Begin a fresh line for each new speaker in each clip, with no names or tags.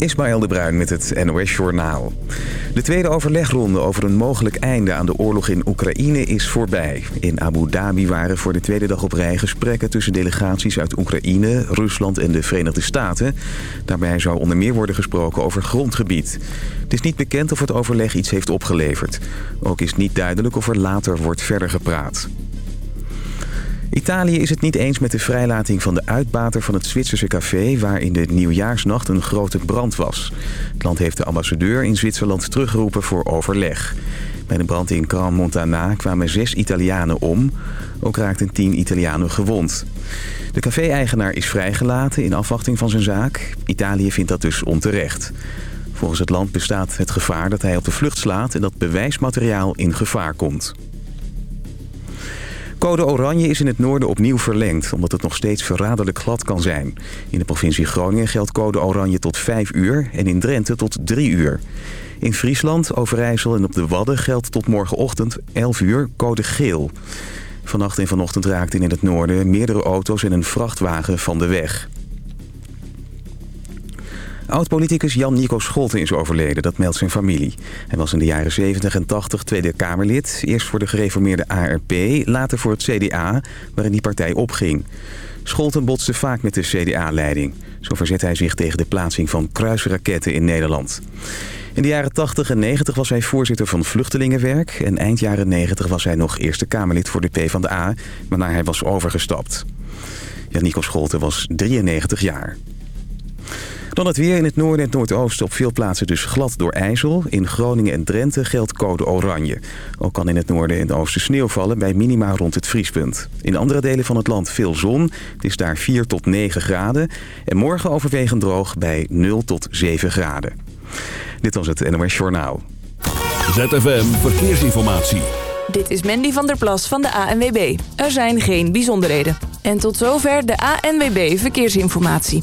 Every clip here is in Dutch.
Ismaël de Bruin met het NOS Journaal. De tweede overlegronde over een mogelijk einde aan de oorlog in Oekraïne is voorbij. In Abu Dhabi waren voor de tweede dag op rij gesprekken tussen delegaties uit Oekraïne, Rusland en de Verenigde Staten. Daarbij zou onder meer worden gesproken over grondgebied. Het is niet bekend of het overleg iets heeft opgeleverd. Ook is niet duidelijk of er later wordt verder gepraat. Italië is het niet eens met de vrijlating van de uitbater van het Zwitserse café... waar in de nieuwjaarsnacht een grote brand was. Het land heeft de ambassadeur in Zwitserland teruggeroepen voor overleg. Bij de brand in Gran Montana kwamen zes Italianen om. Ook raakten tien Italianen gewond. De café-eigenaar is vrijgelaten in afwachting van zijn zaak. Italië vindt dat dus onterecht. Volgens het land bestaat het gevaar dat hij op de vlucht slaat... en dat bewijsmateriaal in gevaar komt. Code oranje is in het noorden opnieuw verlengd... omdat het nog steeds verraderlijk glad kan zijn. In de provincie Groningen geldt code oranje tot 5 uur... en in Drenthe tot 3 uur. In Friesland, Overijssel en op de Wadden geldt tot morgenochtend 11 uur code geel. Vannacht en vanochtend raakten in het noorden meerdere auto's en een vrachtwagen van de weg. Oud-politicus Jan-Nico Scholten is overleden, dat meldt zijn familie. Hij was in de jaren 70 en 80 Tweede Kamerlid. Eerst voor de gereformeerde ARP, later voor het CDA, waarin die partij opging. Scholten botste vaak met de CDA-leiding. Zo verzet hij zich tegen de plaatsing van kruisraketten in Nederland. In de jaren 80 en 90 was hij voorzitter van Vluchtelingenwerk... en eind jaren 90 was hij nog Eerste Kamerlid voor de PvdA... waarna hij was overgestapt. Jan-Nico Scholten was 93 jaar. Dan het weer in het noorden en het noordoosten op veel plaatsen dus glad door ijzel. In Groningen en Drenthe geldt code oranje. Ook kan in het noorden en het oosten sneeuw vallen bij minima rond het vriespunt. In andere delen van het land veel zon. Het is daar 4 tot 9 graden. En morgen overwegend droog bij 0 tot 7 graden. Dit was het NOS Journaal.
ZFM Verkeersinformatie.
Dit is Mandy van der Plas van de ANWB. Er zijn geen bijzonderheden. En tot zover de ANWB Verkeersinformatie.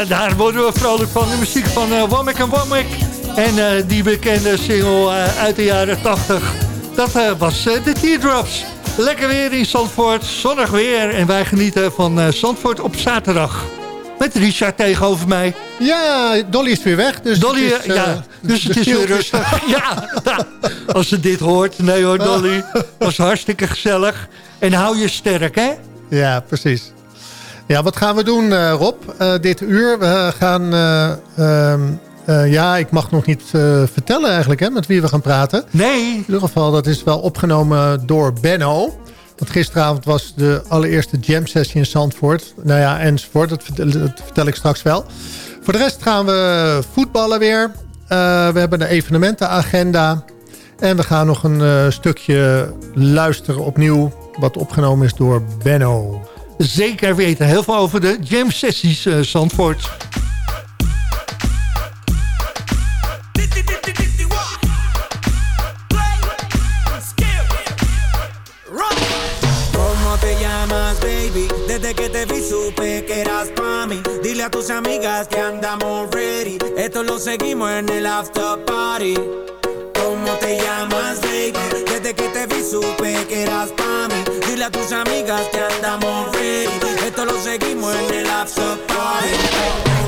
Ja, daar worden we vrolijk van. De muziek van uh, Womack en Womack. En uh, die bekende single uh, uit de jaren 80. Dat was de Teardrops. Lekker weer in Zandvoort, zonnig weer. En wij genieten van Zandvoort op zaterdag. Met Richard tegenover mij.
Ja, Dolly is weer weg. Dus
Dolly, is, ja, dus het is weer rustig. ja, als ze dit hoort. Nee hoor, Dolly. was hartstikke gezellig. En hou je sterk, hè?
Ja, precies. Ja, wat gaan we doen, uh, Rob, uh, dit uur? We gaan... Uh, ja, ik mag nog niet vertellen eigenlijk hè, met wie we gaan praten.
Nee.
In ieder geval, dat is wel opgenomen door Benno. Want gisteravond was de allereerste jam sessie in Zandvoort. Nou ja, enzovoort. Dat vertel, dat vertel ik straks wel. Voor de rest gaan we voetballen weer. we hebben een evenementenagenda. En we gaan nog een stukje luisteren opnieuw... wat opgenomen is door Benno
zeker weten. Heel veel over de jam sessies uh, Zandvoort.
Desde que te vi supe que eras pa' mí Dile a tus amigas que andamos ready Esto lo seguimos en el after party ¿Cómo te llamas, baby? Desde que te vi supe que eras pa' mí Dile a tus amigas que andamos ready. Esto lo seguimos en el after party.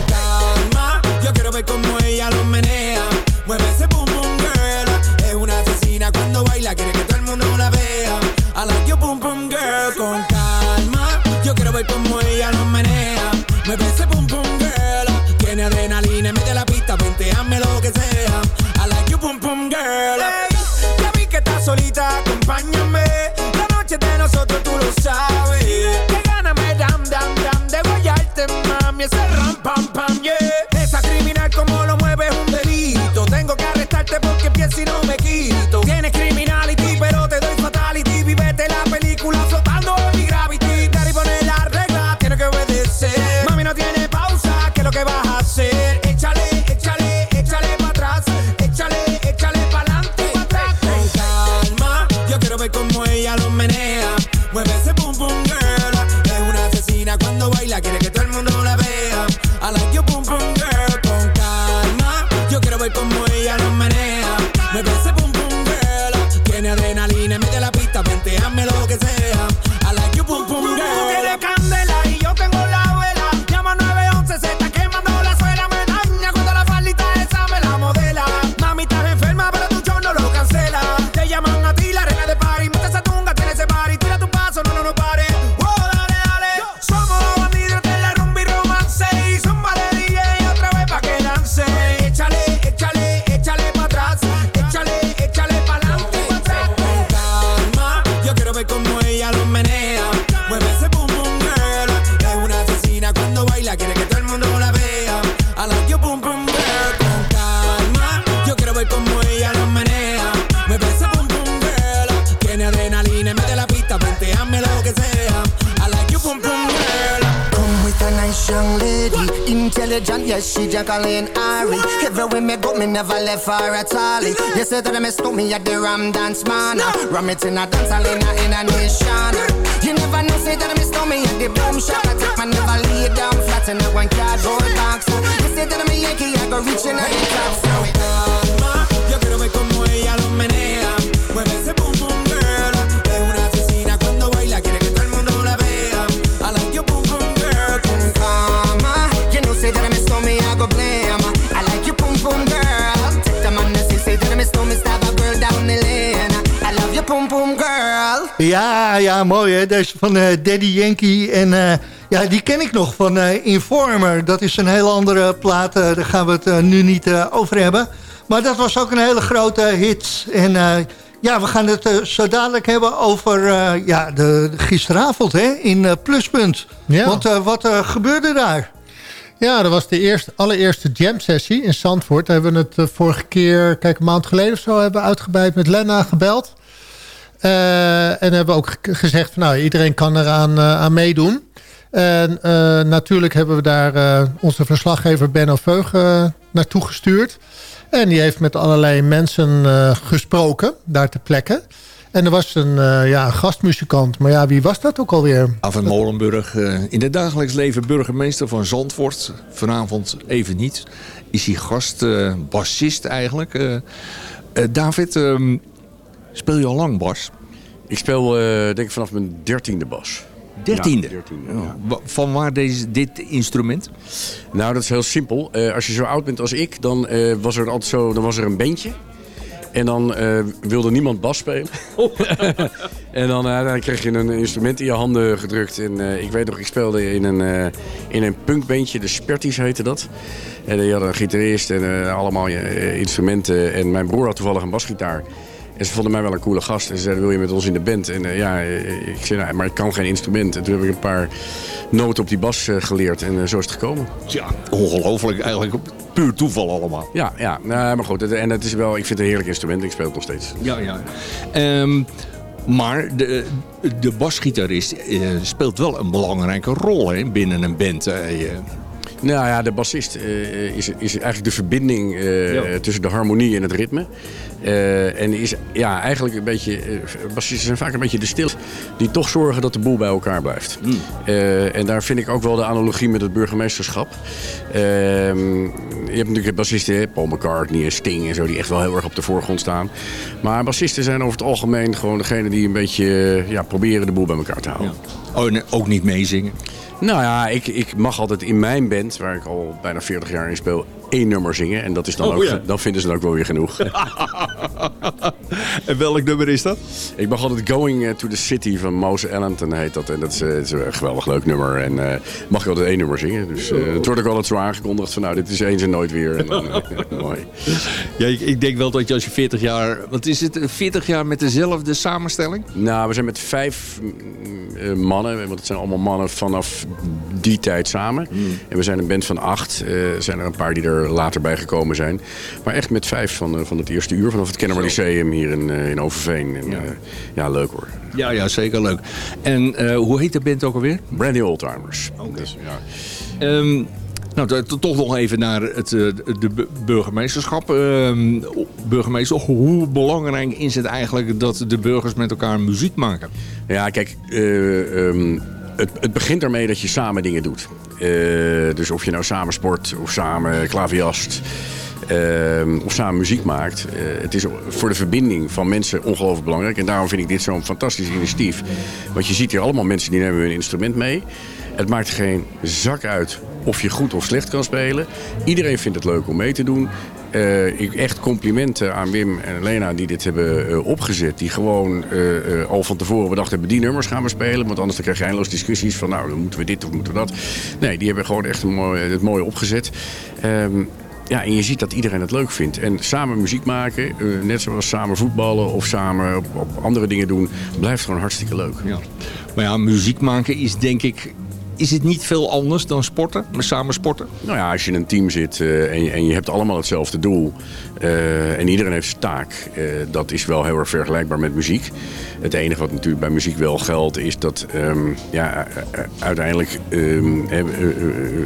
Calma, yo quiero ver cómo ella lo menea. Mueve ese boom boom girl. Es una asesina cuando baila, quiere que todo el mundo la vea. I like your boom boom girl. Con calma, yo quiero ver cómo ella lo menea. Mueve ese boom boom girl. Tiene adrenalina de la pista, venteame lo que sea. Boom boom girl. Hey, ya vi que estás solita, acompáñame de nosotros tú lo sabes. Que gana me dam, dam, dam de guayarte, mami. Ese ram, pam, pam, yeah.
She Jacqueline Ari. Everywhere me go, me never left her at all. You say that I stop me at the Ram Dance Man. Ram it in a dance hall in a, in a nation. You never know, say that I stop me at the boom shop. I take my never lay down flat in a one cardboard box. You say that I'm a Yankee, I go reaching out the top. So
calma, yo quiero ver cómo ella lo menea. Mueve ese boom
Ja, ja, mooi hè. Deze van uh, Daddy Yankee. En uh, ja, die ken ik nog van uh, Informer. Dat is een hele andere plaat. daar gaan we het nu niet over hebben. Maar dat was ook een hele grote hit. En ja, we gaan het zo dadelijk hebben over ja, de, gisteravond hè, in Pluspunt.
Ja.
Want wat gebeurde daar?
Ja, dat was de eerste, allereerste jam sessie in Zandvoort. Daar hebben we het vorige keer, kijk een maand geleden of zo... hebben we uitgebreid met Lena gebeld. Uh, en hebben we ook gezegd, van, nou, iedereen kan eraan uh, aan meedoen. En uh, natuurlijk hebben we daar onze verslaggever Benno Veug naartoe gestuurd. En die heeft met allerlei mensen gesproken, daar ter plekke. En er was een uh, ja, gastmuzikant. Maar ja, wie was dat ook alweer?
Aven Molenburg, uh, in het dagelijks leven burgemeester van Zandvoort. Vanavond even niet. Is hij gast, uh, bassist eigenlijk. David, ehm, speel je al lang bas?
Ik speel denk ik vanaf mijn dertiende bas.
Dertiende? Ja, ja. Van waar deze, dit instrument?
Nou, dat is heel simpel. als je zo oud bent als ik, dan, was er altijd zo, dan was er een bandje. En dan uh, wilde niemand bas spelen. en dan, uh, dan, kreeg je een instrument in je handen gedrukt. En uh, ik weet nog, ik speelde in een, in een punkbandje, de Sperties heette dat. En die hadden een gitarist en allemaal instrumenten. En mijn broer had toevallig een basgitaar. En ze vonden mij wel een coole gast. En ze zeiden, wil je met ons in de band? En ja, ik zei, nou, maar ik kan geen instrument. En toen heb ik een paar noten op die bas geleerd. En zo is het gekomen.
Ja, ongelooflijk eigenlijk puur toeval allemaal.
Ja, ja nou, maar goed. En het is wel, ik vind het een heerlijk instrument. Ik speel het nog steeds.
Ja, ja. Um, maar de, de basgitarist speelt wel een belangrijke rol hè, binnen een band.
Nou ja, de bassist uh, is, is eigenlijk de verbinding tussen de harmonie en het ritme. Uh, en is ja, eigenlijk een beetje, bassisten zijn vaak een beetje de stil die toch zorgen dat de boel bij elkaar blijft. Mm. Uh, en daar vind ik ook wel de analogie met het burgemeesterschap. Ehm, je hebt natuurlijk bassisten, Paul McCartney en Sting en zo, die echt wel heel erg op de voorgrond staan. Maar bassisten zijn over het algemeen gewoon degene die een beetje ja, proberen de boel bij elkaar te houden.
Ja. Oh, en ook niet meezingen?
Nou ja, ik, ik mag altijd in mijn band, waar ik al bijna 40 jaar in speel, één nummer zingen. En dat is dan, oh, ook, dan vinden ze dan ook wel weer genoeg.
en welk nummer is dat?
Ik mag altijd Going eh, to the City van Mose Ellington heet dat. En dat is, is, een geweldig leuk nummer. En uh, mag ik altijd één nummer zingen. Dus uh, het wordt ook altijd zo aangekondigd van nou, dit is eens en nooit weer. En dan, mooi.
Ja, ik, ik, denk wel dat je als je 40 jaar... Wat is het? 40 jaar met dezelfde samenstelling?
Nou, we zijn met vijf mannen. Want het zijn allemaal mannen vanaf die tijd samen. Hmm. En we zijn een band van acht. Er zijn er een paar die er later bijgekomen zijn. Maar echt met vijf van, eh, van het eerste uur vanaf het Kennemer Lyceum hier in, eh, in Overveen. En, ja. Eh, ja. leuk hoor.
Ja, ja, zeker leuk. En hoe heet de band ook alweer?
Brandy Oldtimers. Okay. Dus,
ja. Um, nou, toch nog even naar het de burgemeesterschap. Uh, burgemeester, hoe belangrijk is het eigenlijk dat de burgers met elkaar muziek maken?
Ja, kijk, uh, um, het, het, begint ermee dat je samen dingen doet. Uh, dus of je nou samen sport of samen klaviast... Uh, of samen muziek maakt. Uh, het is voor de verbinding van mensen ongelooflijk belangrijk. En daarom vind ik dit zo'n fantastisch initiatief. Want je ziet hier allemaal mensen die nemen hun instrument mee. Het maakt geen zak uit of je goed of slecht kan spelen. Iedereen vindt het leuk om mee te doen. Uh, ik echt complimenten aan Wim en Lena die dit hebben uh, opgezet. Die gewoon uh, al van tevoren bedacht hebben, die nummers gaan we spelen. Want anders dan krijg je eindeloos discussies van nou, dan moeten we dit of moeten we dat. Nee, die hebben gewoon echt het mooi opgezet. Um, ja, en je ziet dat iedereen het leuk vindt. En samen muziek maken, net zoals samen voetballen of samen op, op, andere dingen doen, blijft gewoon hartstikke leuk.
Ja. Maar ja, muziek maken is denk ik is het niet veel anders dan sporten, maar samen sporten?
Nou ja, als je in een team zit uh, en, je, en, je, hebt allemaal hetzelfde doel uh, en iedereen heeft zijn taak, uh, dat is wel heel erg vergelijkbaar met muziek. Het enige wat natuurlijk bij muziek wel geldt is dat um, ja, uiteindelijk um, heb,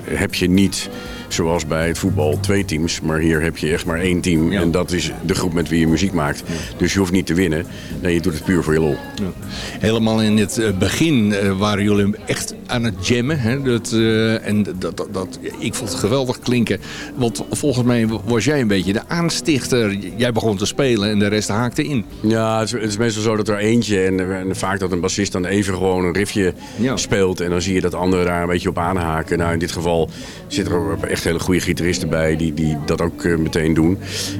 heb je niet zoals bij het voetbal twee teams. Maar hier heb je echt maar één team. En dat is de groep met wie je muziek maakt. Dus je hoeft niet te winnen. Nee, je doet het puur voor je lol. Ja.
Helemaal in het eh, begin waren jullie echt aan het jammen. Hè? Dat, uh, en dat, dat, dat, ik vond het geweldig klinken. Want volgens mij was jij een beetje de aanstichter. Jij begon te spelen en de rest haakte in.
Ja, het is, het is meestal zo dat er eentje... En, en, vaak dat een bassist dan even gewoon een riffje speelt. En dan zie je dat anderen daar een beetje op aanhaken. Nou, in dit geval zit er echt hele goede gitaristen bij die, die dat ook uh, meteen doen.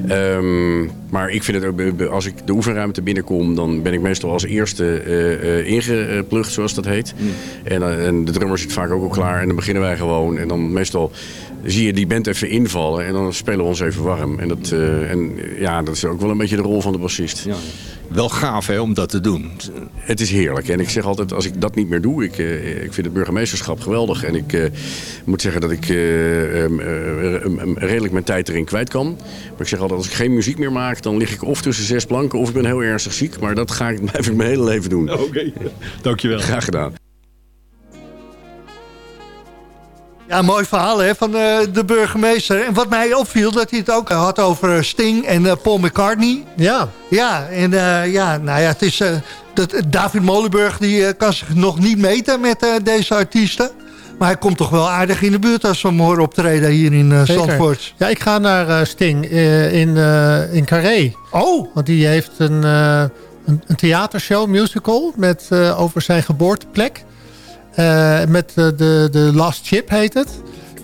Um, maar ik vind het ook, als ik de oefenruimte binnenkom, dan ben ik meestal als eerste uh, ingeplucht, zoals dat heet. Mm. En, en, de drummer vaak ook al klaar en dan beginnen wij gewoon. En dan meestal zie je die band even invallen en dan spelen we ons even warm. En, dat, en ja, dat is ook wel een beetje de rol van de bassist. Ja
wel gaaf hè, om dat te doen.
Het is heerlijk. En ik zeg altijd, als ik dat niet meer doe... ik, uh, ik vind het burgemeesterschap geweldig. En ik uh, moet zeggen dat ik uh, redelijk mijn tijd erin kwijt kan. Maar ik zeg altijd, als ik geen muziek meer maak... dan lig ik of tussen zes planken of ik ben heel ernstig ziek. Maar dat ga ik, blijf ik mijn hele leven doen.
Oké, okay. dankjewel.
Graag gedaan.
Ja, mooi verhaal hè, van uh, de burgemeester. En wat mij opviel, dat hij het ook had over Sting en uh, Paul McCartney.
Ja.
Ja, en uh, ja, nou ja, het is... dat, David Molenburg die kan zich nog niet meten met deze artiesten. Maar hij komt toch wel aardig in de buurt als we hem horen optreden hier in uh, Zandvoort.
Ja, ik ga naar Sting in, in Carré.
Oh!
Want die heeft een, een, een, theatershow, musical, met, over zijn geboorteplek. Uh, met uh, de, de Last Chip heet het.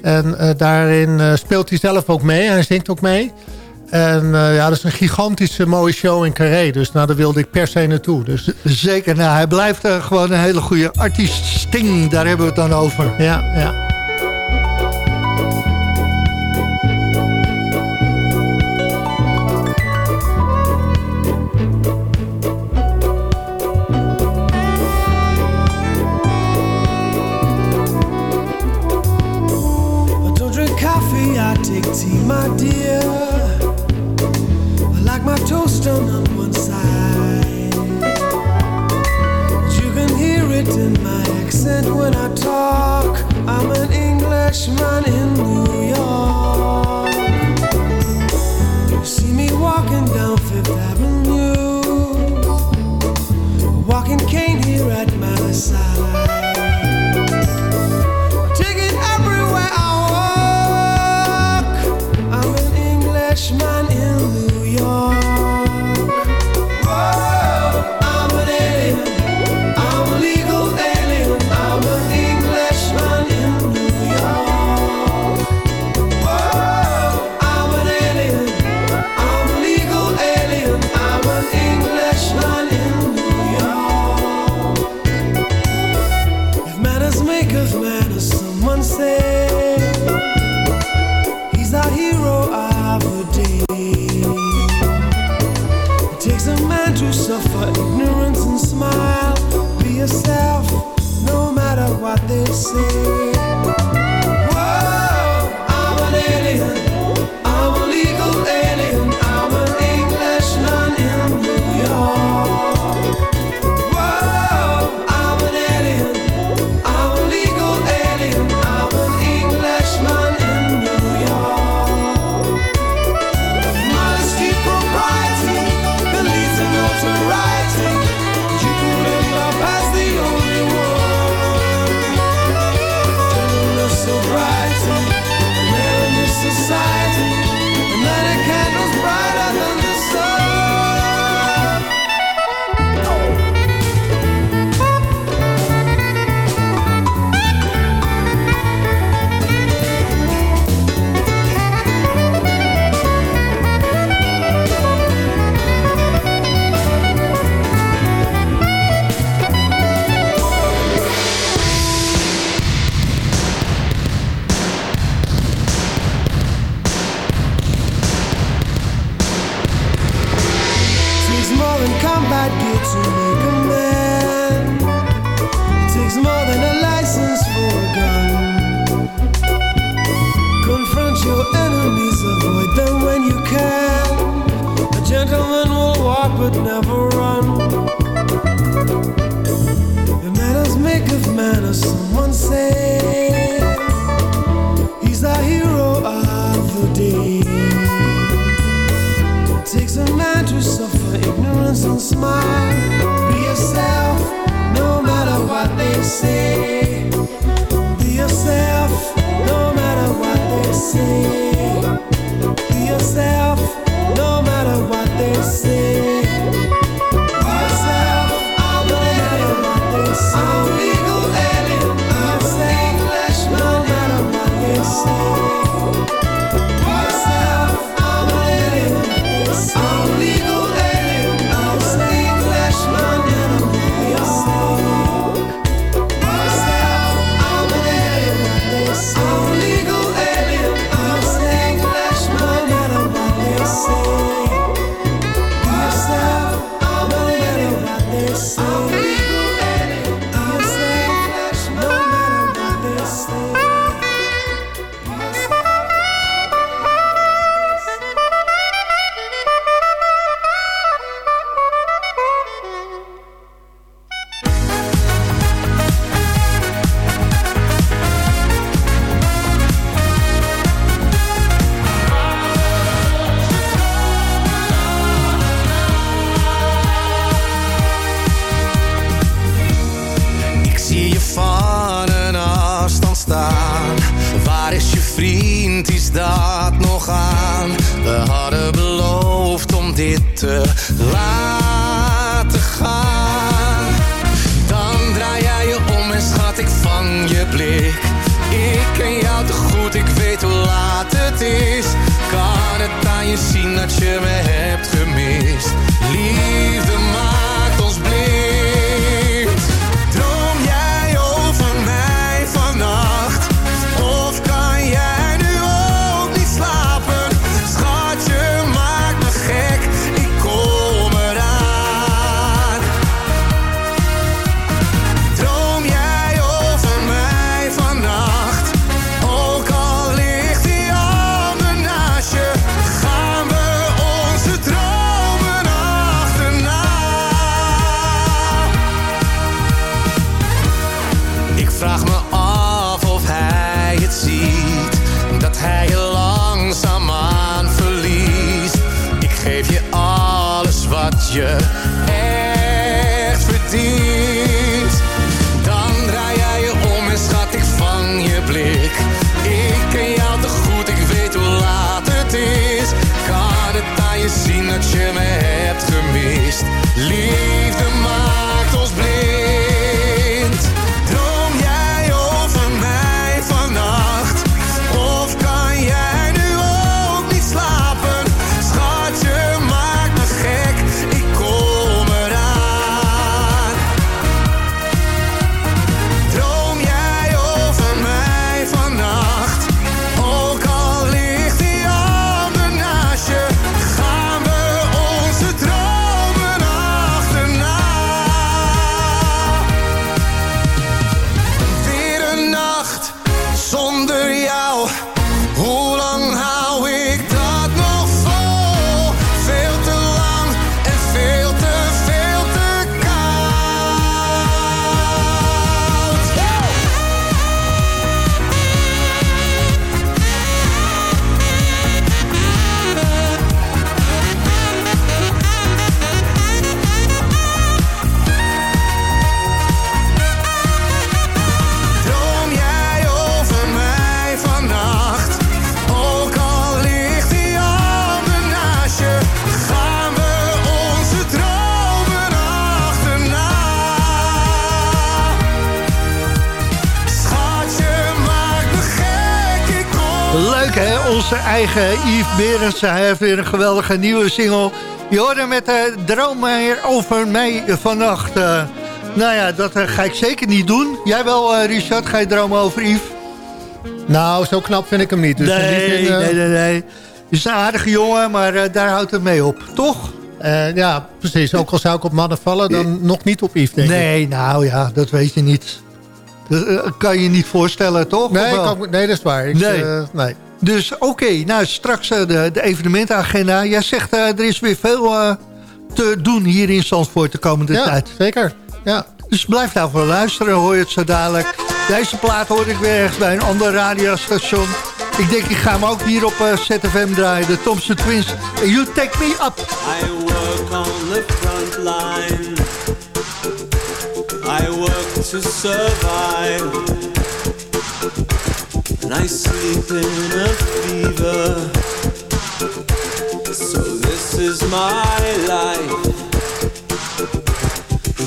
En uh, daarin speelt hij zelf ook mee. Hij zingt ook mee. En ja, dat is een gigantische mooie show in Carré. Dus nou, daar wilde ik per se naartoe. Dus...
Zeker, nou, hij blijft gewoon een hele goede artiest. Sting, daar hebben we het dan over.
Ja, ja.
Tea, my dear.
Echt
eigen Yves Berends. Hij heeft weer een geweldige nieuwe single. Je hoorde met de droom meer over mij vannacht. Eh, nou ja, dat eh, ga ik zeker niet doen. Jij wel, eh, Richard? Ga je dromen over Yves?
Nou, zo knap vind ik hem niet. Dus
nee,
zin, eh,
nee, nee, nee. Is een aardige jongen, maar eh, daar houdt het mee op. Toch?
eh, ja, precies. Ook al zou ik op mannen vallen, dan nog niet op Yves, denk ik.
Nee, nou ja, dat weet je niet. Dat eh, kan je niet voorstellen, toch?
Nee, kan nee, dat is waar. Ik,
Nee.
eh, nee.
Dus oké, nou straks eh, de, de evenementenagenda. Jij zegt eh, er is weer veel eh, te doen hier in Zandvoort de komende
Ja,
tijd.
zeker. Ja.
Dus blijf daarvoor luisteren, hoor je het zo dadelijk. Deze plaat hoor ik weer ergens bij een ander radiostation. Ik denk, ik ga hem ook hier op ZFM draaien. De Thompson Twins. You Take Me Up.
I work on the front line. I work to survive. I sleep in a fever. So this is my life.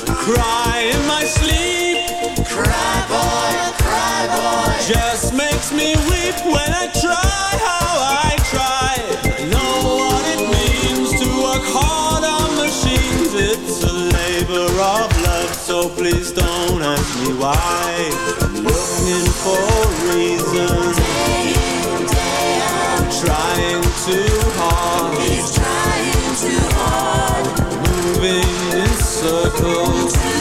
I cry in my sleep. Cry boy, cry boy. Just makes me weep when I try how I try. I know what it means to work hard on machines. It's a labor of love, so please don't ask me why longing for reason. Day in, day out. Trying too hard. He's trying too hard. Moving in circles.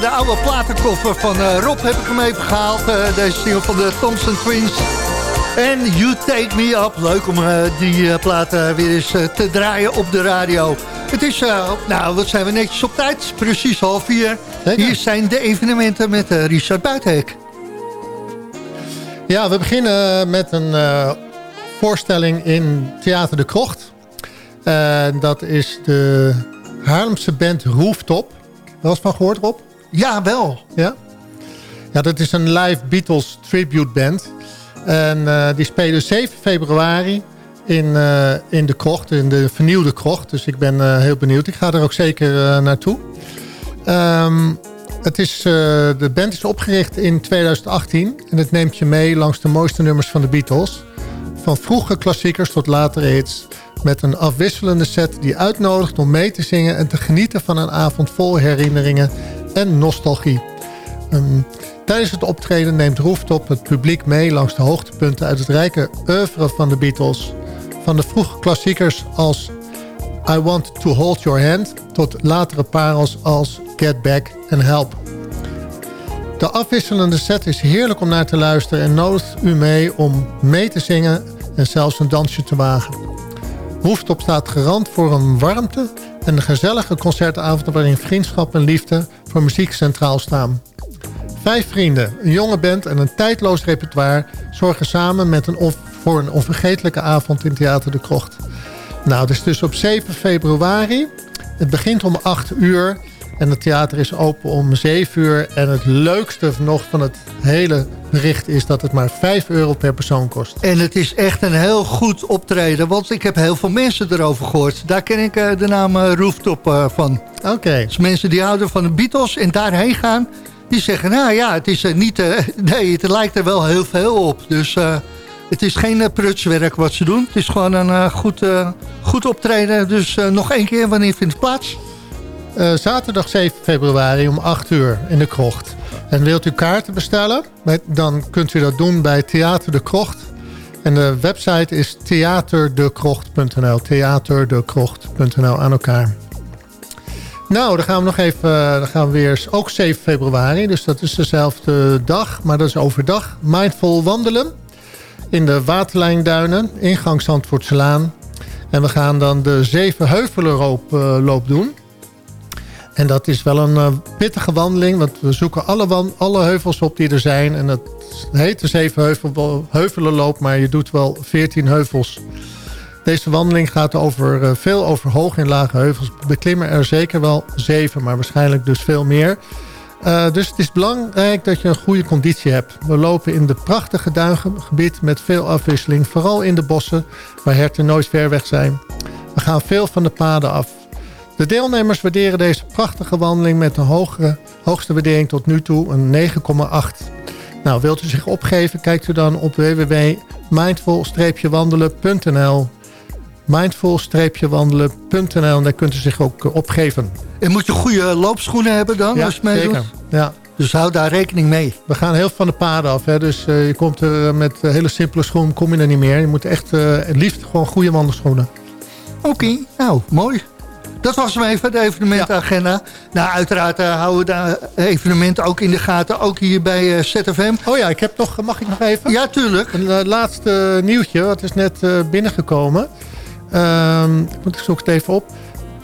De oude platenkoffer van eh, Rob heb ik hem even gehaald. eh, deze single van de Thompson Twins. En You Take Me Up. Leuk om eh, die eh, plaat eh, weer eens eh, te draaien op de radio. Het is, eh, nou wat zijn we netjes op tijd. Precies half vier. Hier zijn de evenementen met eh, Richard Buitenhek.
Ja, we beginnen met een eh, voorstelling in Theater de Krocht. Dat is de Haarlemse band Rooftop. Wel eens van gehoord, Rob?
Ja, wel.
Ja? Ja, dat is een live Beatles tribute band. En eh, die spelen 7 februari in, eh, in de krocht, in de vernieuwde krocht. Dus ik ben eh, heel benieuwd. Ik ga er ook zeker naartoe. Ehm, het is, de band is opgericht in 2018 en het neemt je mee langs de mooiste nummers van de Beatles. Van vroege klassiekers tot latere hits. Met een afwisselende set die uitnodigt om mee te zingen en te genieten van een avond vol herinneringen en nostalgie. Ehm, tijdens het optreden neemt Rooftop het publiek mee langs de hoogtepunten uit het rijke oeuvre van de Beatles. Van de vroege klassiekers als I Want To Hold Your Hand tot latere parels als Get Back en Help. De afwisselende set is heerlijk om naar te luisteren en nodigt u mee om mee te zingen en zelfs een dansje te wagen. Rooftop staat garant voor een warmte een gezellige concertavond waarin vriendschap en liefde voor muziek centraal staan. Vijf vrienden, een jonge band en een tijdloos repertoire zorgen samen met een voor een onvergetelijke avond in Theater de Krocht. Nou, is dus op 7 februari. Het begint om 8 uur en het theater is open om 7 uur. En het leukste nog van het hele bericht is dat het maar 5 euro per persoon kost.
En het is echt een heel goed optreden, want ik heb heel veel mensen erover gehoord. Daar ken ik eh, de naam eh, Rooftop eh, van.
Oké.
Dus mensen die houden van de Beatles en daarheen gaan, die zeggen, nou ja, het is niet, nee, het lijkt er wel heel veel op. Dus het is geen prutswerk wat ze doen. Het is gewoon een goed, goed optreden. Dus nog één keer, wanneer vindt het plaats?
Eh, zaterdag 7 februari om 8 uur in de krocht. En wilt u kaarten bestellen? Dan kunt u dat doen bij Theater de Krocht. En de website is theaterdekrocht.nl. Theaterdekrocht.nl aan elkaar. Nou, dan gaan we nog even, eh, dan gaan we weer, ook 7 februari, dus dat is dezelfde dag, maar dat is overdag. Mindful wandelen in de Waterlijnduinen, ingang Zandvoortselaan. En we gaan dan de Zevenheuvelenloop uh, loop doen. En dat is wel een uh, pittige wandeling. Want we zoeken alle, alle heuvels op die er zijn. En dat heet de Zevenheuvelenloop. Maar je doet wel 14 heuvels. Deze wandeling gaat over, uh, veel over hoge en lage heuvels. We beklimmen er zeker wel zeven. Maar waarschijnlijk dus veel meer. Uh, dus het is belangrijk dat je een goede conditie hebt. We lopen in de prachtige duingebied met veel afwisseling. Vooral in de bossen waar herten nooit ver weg zijn. We gaan veel van de paden af. De deelnemers waarderen deze prachtige wandeling met een hogere, hoogste waardering tot nu toe, een 9,8. Nou, wilt u zich opgeven, kijkt u dan op www.mindful-wandelen.nl mindful-wandelen.nl en daar kunt u zich ook eh, opgeven.
En moet je goede loopschoenen hebben dan?
Ja,
als je mee
zeker.
Doet?
Ja.
Dus hou daar rekening mee.
We gaan heel van de paden af. Hè? Dus uh, je komt er met hele simpele schoenen kom je er niet meer. Je moet echt uh, het liefst gewoon goede wandelschoenen.
Oké, okay, nou mooi. Dat was hem even, de evenementenagenda. Ja. Nou, uiteraard uh, houden we de evenementen ook in de gaten. Ook hier bij uh, ZFM.
Oh ja, ik heb nog, mag ik nog even?
Ja, tuurlijk.
Een laatste nieuwtje, wat is net binnengekomen. Um, ik moet zoek het even op.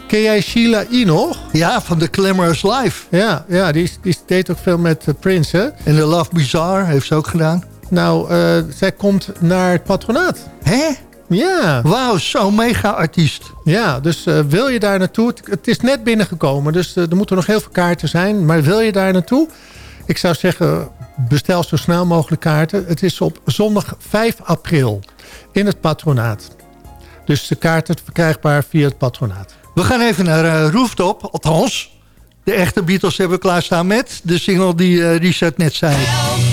Ken jij Sheila E nog?
Ja, van The Glamorous Life.
Ja, ja die, die deed ook veel met Prince, hè?
En The Love Bizarre heeft ze ook gedaan.
Nou, zij komt naar het patronaat.
Hè?
Ja.
Wauw, zo'n mega-artiest.
Ja, dus uh, wil je daar naartoe? Het, het, is net binnengekomen, dus uh, er moeten nog heel veel kaarten zijn. Maar wil je daar naartoe? Ik zou zeggen, bestel zo snel mogelijk kaarten. Het is op zondag 5 april in het patronaat. Dus de kaarten verkrijgbaar via het patronaat.
We gaan even naar uh, Rooftop, althans. De echte Beatles hebben we klaarstaan met de single die uh, Richard net zei.
Help,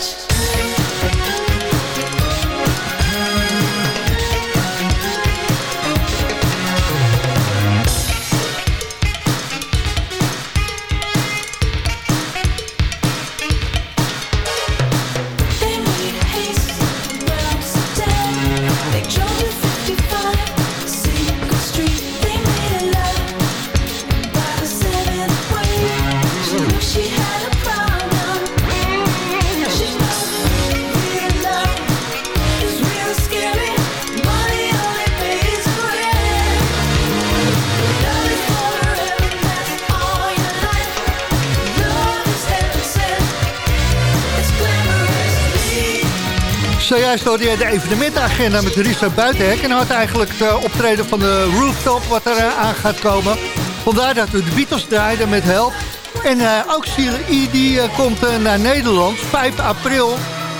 Podcast.
Zojuist hoorde je de evenementenagenda met Risa Buitenhek. En had eigenlijk het eh, optreden van de rooftop wat er uh, aan gaat komen. Vandaar dat we de Beatles draaiden met Help. En uh, ook Sheila E. die komt naar Nederland 5 april.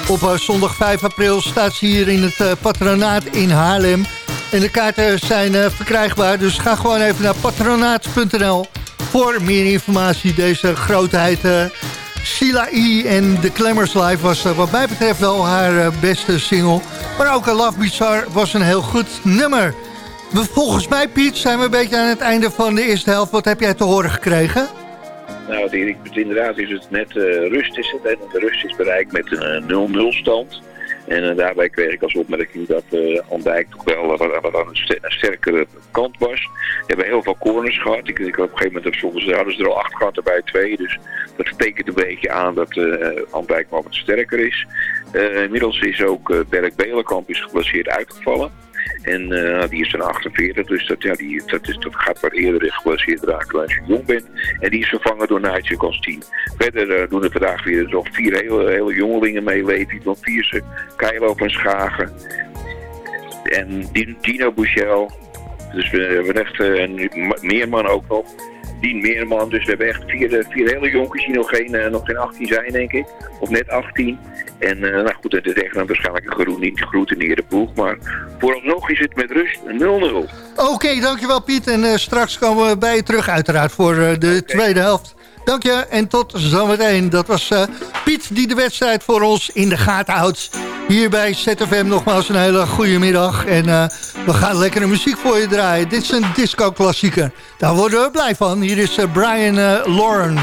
Op zondag 5 april staat ze hier in het patronaat in Haarlem. En de kaarten zijn verkrijgbaar. Dus ga gewoon even naar patronaat.nl voor meer informatie. Deze grootheid Sheila E. en The Clammers Live was eh, wat mij betreft wel haar eh, beste single. Maar ook Love Bizarre was een heel goed nummer. We, volgens mij, Piet, zijn we een beetje aan het einde van de eerste helft. Wat heb jij te horen gekregen?
Nou, inderdaad is het net uh, rust is het. De rust is met een 0-0 stand. En daarbij kreeg ik als opmerking dat uh, Andijk toch wel wat, wat aan een, sterkere kant was. We hebben heel veel corners gehad. Ik, ik op een gegeven moment hadden ze er al acht gehad, erbij twee. Dus dat tekent een beetje aan dat uh, Andijk wel wat sterker is. Inmiddels is ook uh, Berk Belenkamp is uitgevallen. En die is dan 48, dus dat, ja, die, dat, is, dat gaat wat eerder geblesseerd raken als je jong bent. En die is vervangen door Nigel 10. Verder doen er vandaag weer nog vier hele, hele jongelingen mee. Levi van Vierse, Keilo van Schagen en Dino Bouchel. Dus we hebben echt meer man ook nog. Dien Meerman. Dus we hebben echt vier, vier hele jonkies die nog geen, nog geen 18 zijn, denk ik. Of net 18. En uh, nou goed, het is echt dan waarschijnlijk een groen, niet geroutineerde ploeg. Maar vooralsnog is het met rust 0-0.
Oké, dankjewel Piet. En uh, straks komen we bij je terug uiteraard voor de okay. tweede helft. Dank je en tot zometeen. Dat was Piet die de wedstrijd voor ons in de gaten houdt. Hier bij ZFM nogmaals een hele goede middag. En we gaan lekkere muziek voor je draaien. Dit is een disco-klassieker. Daar worden we blij van. Hier is Brian Lauren.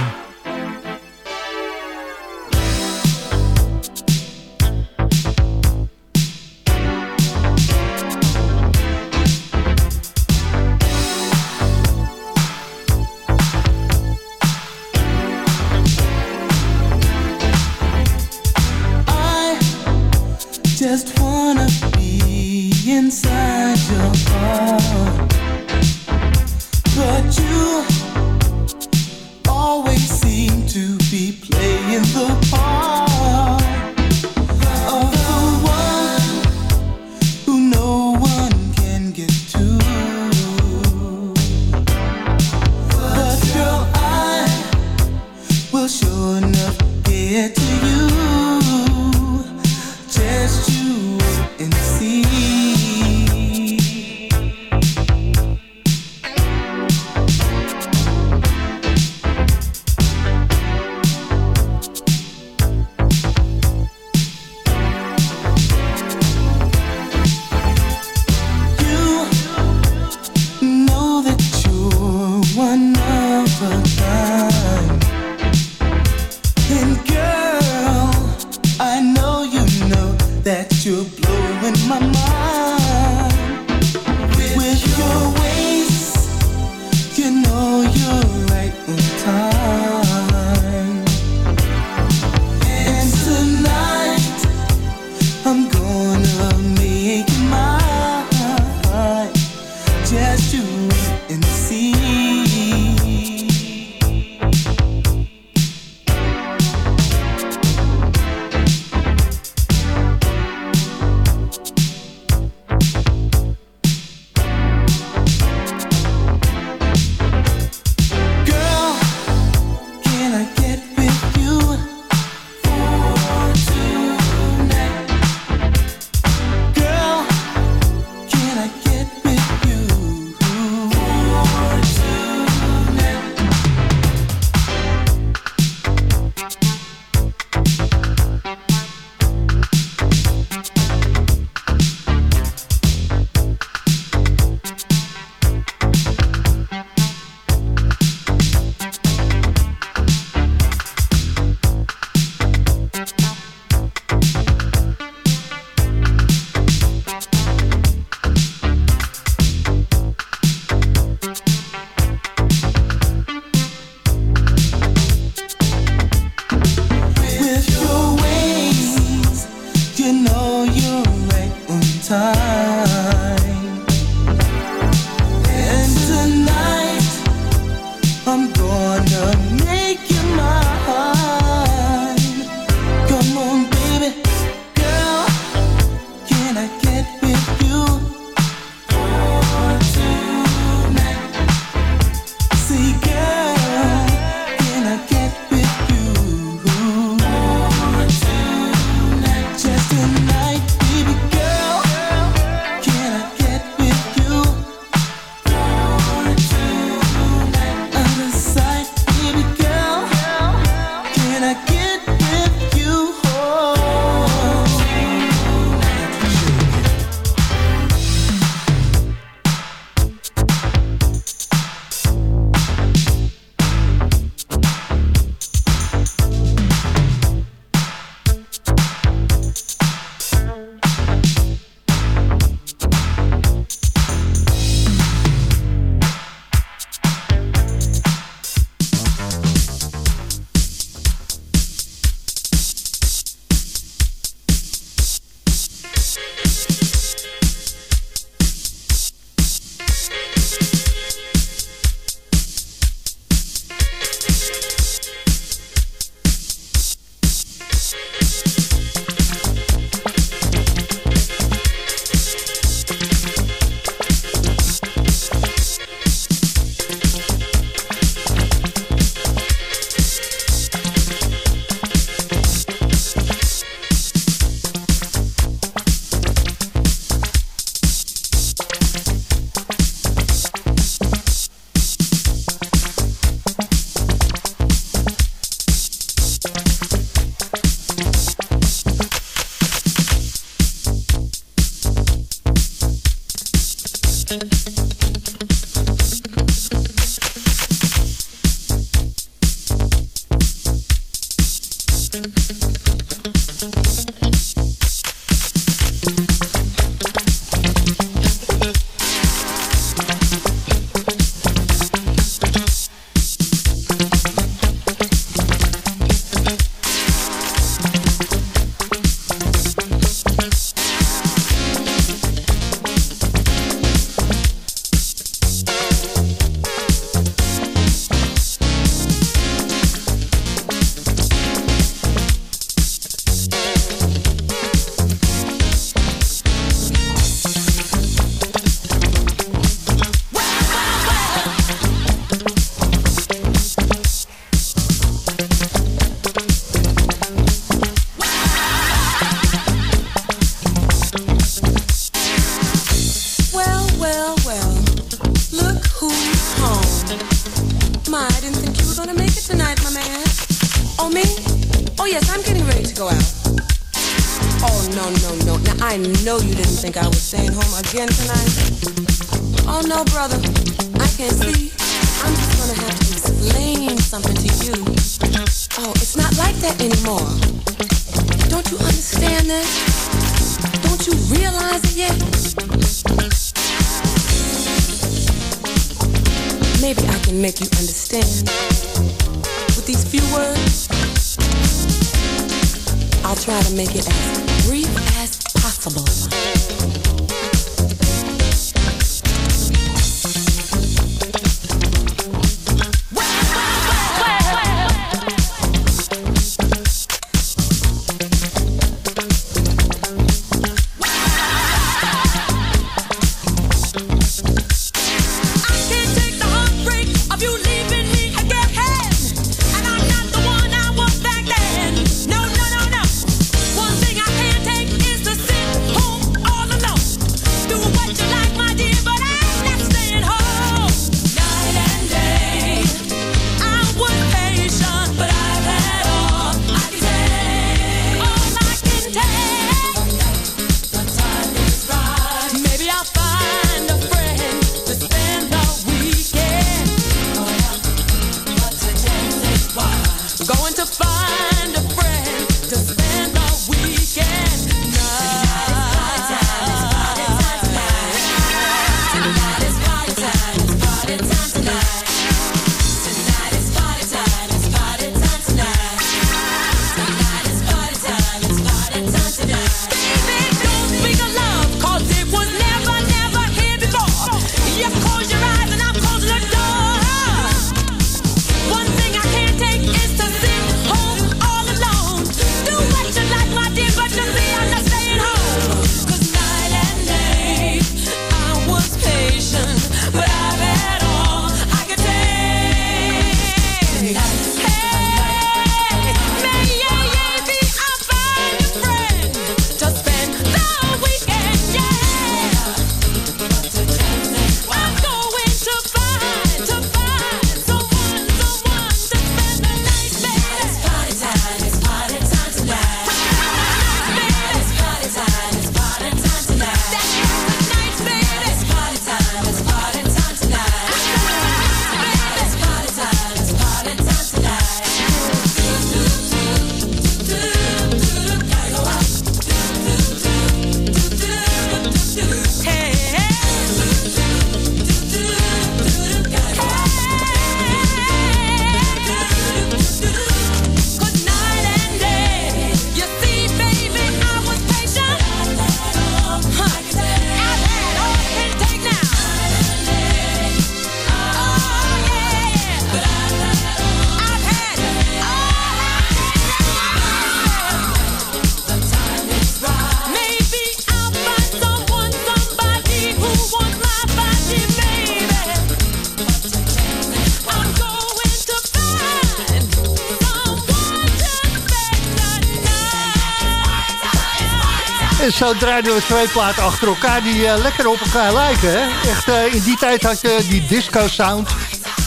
draaiden we twee platen achter elkaar die eh, lekker op elkaar lijken. Hè? Echt, eh, in die tijd had je die disco-sound.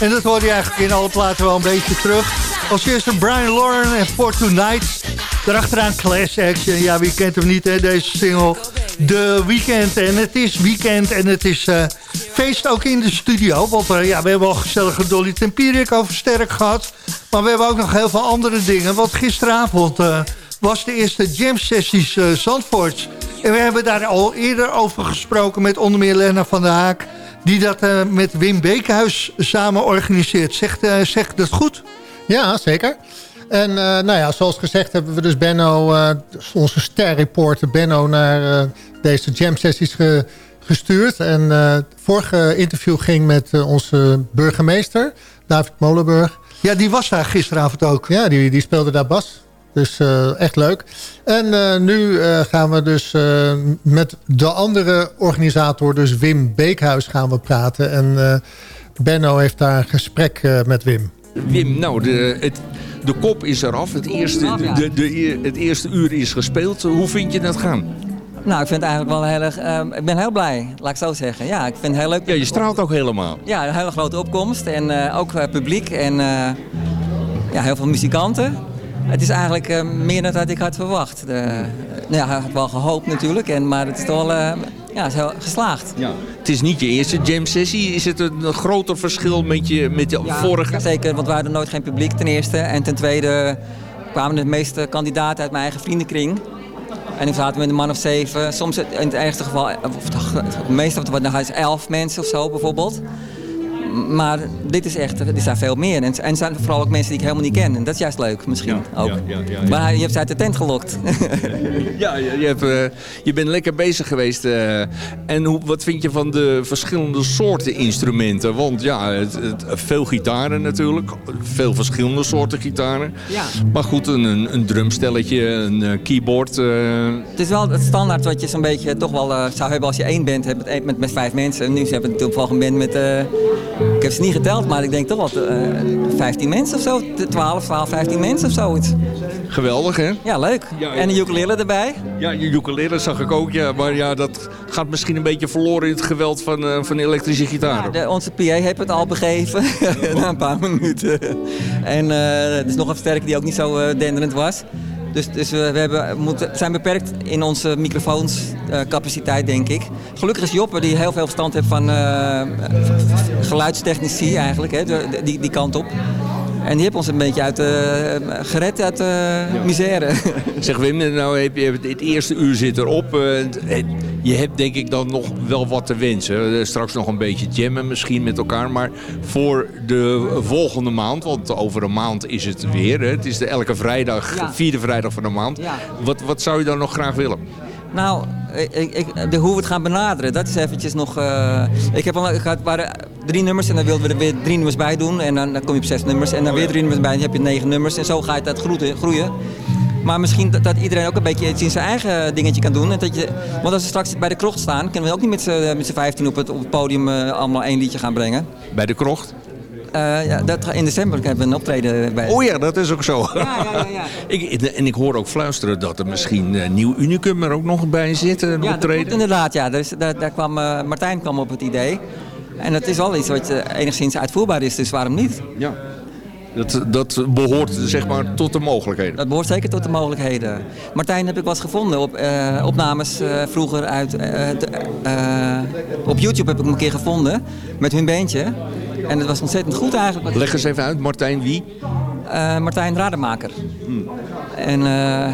En dat hoorde je eigenlijk in alle platen wel een beetje terug. Als eerste Brian Lauren en For Tonight. Daarachteraan Clash Action. Ja, wie kent hem niet, hè, deze single. De Weekend. En het is weekend en het is eh, feest ook in de studio. Want ja, we hebben al gezellige Dolly Tempierik over Sterk gehad. Maar we hebben ook nog heel veel andere dingen. Want gisteravond was de eerste jam sessies uh, Zandvoort. En we hebben daar al eerder over gesproken met onder meer Lena van der Haak... die dat eh, met Wim Beekhuis samen organiseert. Zegt, eh, dat goed?
Ja, zeker. En eh, nou ja, zoals gezegd hebben we dus Benno, onze sterreporter Benno... naar deze jam sessies ge- gestuurd. En het vorige interview ging met onze burgemeester, David Molenburg.
Ja, die was daar gisteravond ook.
Ja, die, die speelde daar bas. Dus eh, echt leuk. En eh, nu eh, gaan we dus eh, met de andere organisator, dus Wim Beekhuis, gaan we praten. En eh, Benno heeft daar een gesprek eh, met Wim.
Wim, nou, de, het, de kop is eraf. Het eerste, de, de, het eerste uur is gespeeld. Hoe vind je dat gaan?
Nou, ik vind het eigenlijk wel heel erg... ehm, ik ben heel blij, laat ik zo zeggen. Ja, ik vind het heel leuk.
Ja, je straalt ook helemaal.
Ja, een hele grote opkomst. En eh, ook publiek en eh, ja, heel veel muzikanten. Het is eigenlijk eh, meer dan dat ik had verwacht. De, nou ja, ik had wel gehoopt natuurlijk, en, maar het is toch wel eh, ja, het is heel geslaagd.
Ja. Het is niet je eerste jam sessie. Is het een, groter verschil met je, met de vorige?
Zeker, want we hadden nooit geen publiek ten eerste. En ten tweede kwamen de meeste kandidaten uit mijn eigen vriendenkring. En nu zaten we met een man of zeven. Soms in het ergste geval, of toch, meestal wat nog eens elf mensen of zo bijvoorbeeld. Maar dit is echt, er zijn veel meer. En, en zijn vooral ook mensen die ik helemaal niet ken. En dat is juist leuk misschien ook.
ja, ja, ja.
Maar je hebt ze uit de tent gelokt.
Ja, je, je, hebt, eh, je bent lekker bezig geweest. eh. en hoe, wat vind je van de verschillende soorten instrumenten? Want ja, het, het- veel gitaren natuurlijk. Veel verschillende soorten gitaren.
Ja.
Maar goed, een, een, een drumstelletje, een eh, keyboard. eh,
Het is wel het standaard wat je zo'n beetje toch wel zou hebben als je één band hebt met, met, met vijf mensen. En nu hebben we natuurlijk wel een band met, eh, ik heb ze niet geteld, maar ik denk toch wel eh 15 mensen of zo. 12, 12, 15 mensen of zoiets.
geweldig, hè?
Ja, leuk. En een ukulele erbij.
Ja, je ukulele zag ik ook, ja. Maar ja, dat gaat misschien een beetje verloren in het geweld van, eh, van elektrische gitaren.
De, onze PA heeft het al begeven, na een paar minuten. En eh er is nog een versterker die ook niet zo eh, denderend was. Dus, dus we, hebben, moeten, zijn beperkt in onze microfoonscapaciteit, denk ik. Gelukkig is Joppe, die heel veel verstand heeft van eh, geluidstechnici eigenlijk, hè, die, die kant op. En die heeft ons een beetje uit, eh, gered uit de misère.
Zeg Wim, nou heb je het eerste uur zit erop. Eh, Je hebt denk ik dan nog wel wat te wensen. Eh, Straks nog een beetje jammen misschien met elkaar. Maar voor de volgende maand, want over een maand is het weer. Hè? Het is de elke vrijdag,
Ja.
vierde vrijdag van de maand.
Ja.
Wat, wat zou je dan nog graag willen?
Nou, ik, ik, de, hoe we het gaan benaderen, dat is eventjes nog... eh, ik heb al, ik had, waren drie nummers en dan wilden we er weer drie nummers bij doen. En dan, dan kom je op zes nummers. En dan weer drie nummers bij en dan heb je negen nummers. En zo gaat dat groeien. groeien. Maar misschien dat, dat iedereen ook een beetje iets in zijn eigen dingetje kan doen. En dat je, want als we straks bij de krocht staan, kunnen we ook niet met z'n met z'n vijftien op het, op het podium eh, allemaal één liedje gaan brengen.
Bij de krocht?
Eh, ja, dat, in december hebben we een optreden bij.
Oh ja, dat is ook zo. ik, en ik hoor ook fluisteren dat er misschien een nieuw unicum er ook nog bij zit. Een
Ja,
optreden.
inderdaad. Ja. Dus, daar, daar kwam, eh, Martijn kwam op het idee. En dat is wel iets wat eh, enigszins uitvoerbaar is, dus waarom niet?
Ja. Dat, dat behoort zeg maar tot de mogelijkheden.
Dat behoort zeker tot de mogelijkheden. Martijn heb ik eens gevonden op eh, opnames eh, vroeger uit... eh, op YouTube heb ik hem een keer gevonden met hun beentje. En het was ontzettend goed eigenlijk.
Leg eens even uit, Martijn wie?
Martijn Rademaker. En, eh,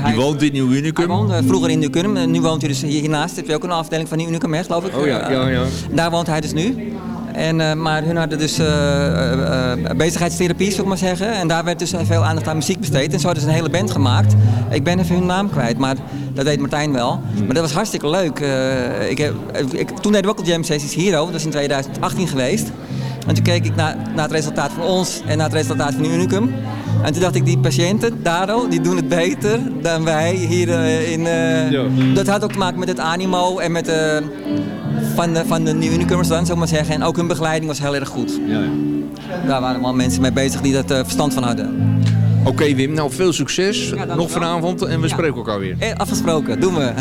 hij,
Die woont in Nieuw Unicum.
hij woonde vroeger in Unicum. En nu woont hij dus hier hiernaast. Heb je ook een afdeling van die Unicum, hè, geloof ik?
Oh ja, ja, ja.
Daar woont hij dus nu. En, eh, maar hun hadden dus bezigheidstherapie, zou ik maar zeggen. En daar werd dus veel aandacht aan muziek besteed. En zo hadden ze een hele band gemaakt. Ik ben even hun naam kwijt, maar dat deed Martijn wel. Maar dat was hartstikke leuk. Ik heb, ik, toen deden we ook al jam sessies hier, ook. dat is in 2018 geweest. En toen keek ik naar, naar het resultaat van ons en naar het resultaat van Unicum. En toen dacht ik, die patiënten, Daro, die doen het beter dan wij hier in... Dat had ook te maken met het animo en met... van de, van de nieuwe Unicumers dan, zou ik maar zeggen. En ook hun begeleiding was heel erg goed.
Ja,
Daar waren wel mensen mee bezig die dat eh, verstand van hadden.
Oké Wim, nou veel succes. Nog vanavond en we
Ja.
spreken elkaar weer.
Eh, afgesproken, doen we.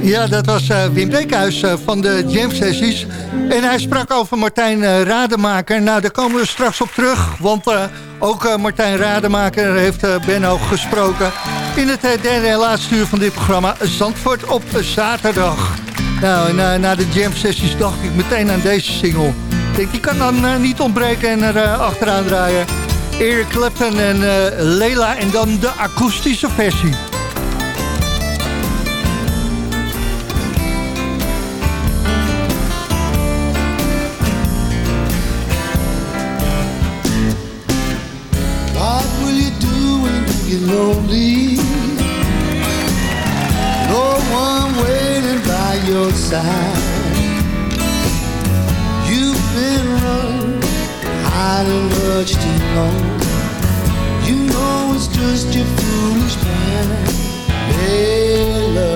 Ja, dat was eh, Wim Beekhuis eh, van de Jam Sessies. En hij sprak over Martijn Rademaker. Nou, daar komen we straks op terug. Want eh, ook eh, Martijn Rademaker heeft eh, Benno gesproken... in het derde en laatste uur van dit programma Zandvoort op zaterdag. Nou, en eh, na de Jam Sessies dacht ik meteen aan deze single. Ik denk, die kan dan eh, niet ontbreken en er eh, achteraan draaien. Eric Clapton en Leila en dan de akoestische versie.
Side. You've been running, hiding much too long. You know it's just your foolish plan. Layla,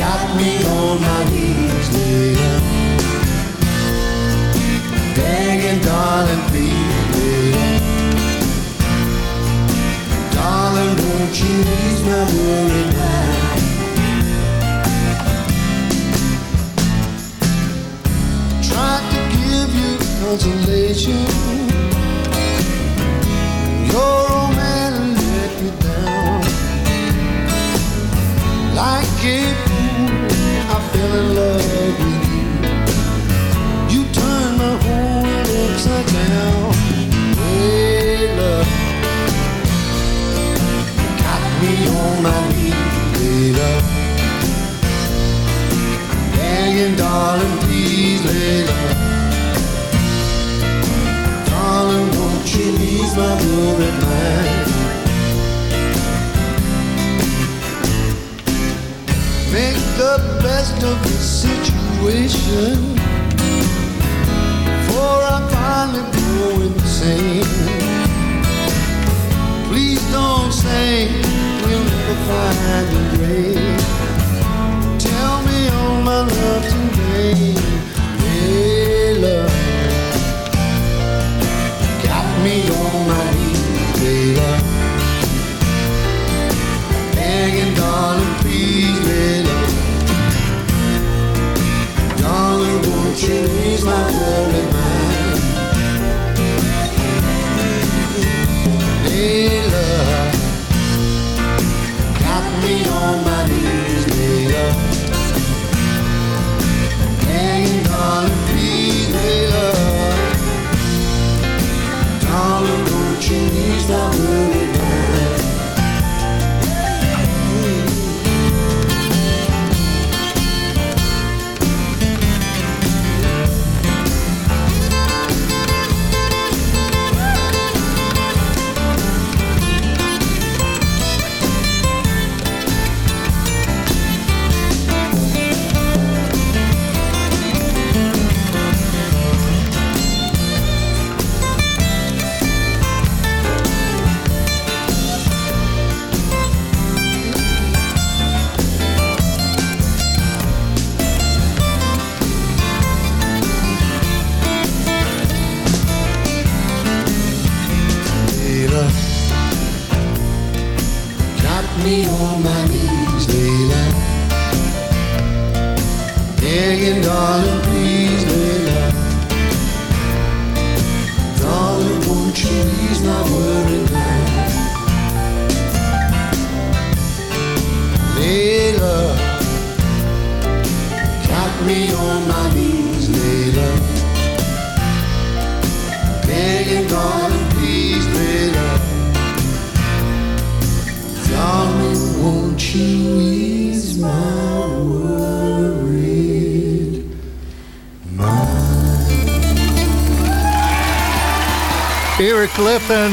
got me on my knees, Layla. Begging, darling, please, Layla. Darling, won't you ease my worried consolation. Your old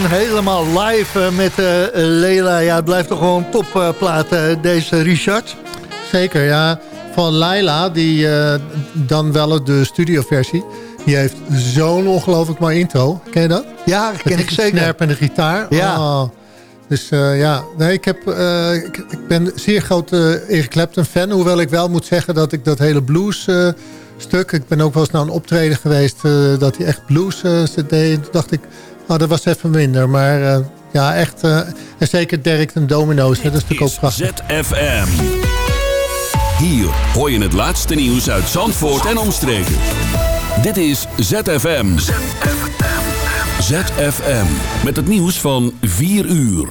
helemaal live eh, met eh, Leila. Ja, het blijft toch gewoon topplaat eh, deze Richard.
Zeker, ja. Van Laila, die dan wel de studioversie. Die heeft zo'n ongelooflijk mooi intro. Ken je dat?
Ja, ken
Met
ik zeker.
snerp en de gitaar.
Ja.
Oh. Dus ja, nee, ik, heb, eh, ik, ik ben zeer groot eh, Eric Clapton fan. Hoewel ik wel moet zeggen dat ik dat hele blues stuk... Ik ben ook wel eens naar een optreden geweest dat hij echt blues deed. Toen dacht ik, oh, dat was even minder. Maar eh, ja, echt... eh, en zeker Derek en Domino's, hè, dat is natuurlijk ook prachtig.
ZFM. Hier hoor je het laatste nieuws uit Zandvoort en omstreken. Dit is ZFM. ZFM. Met het nieuws van 4 uur.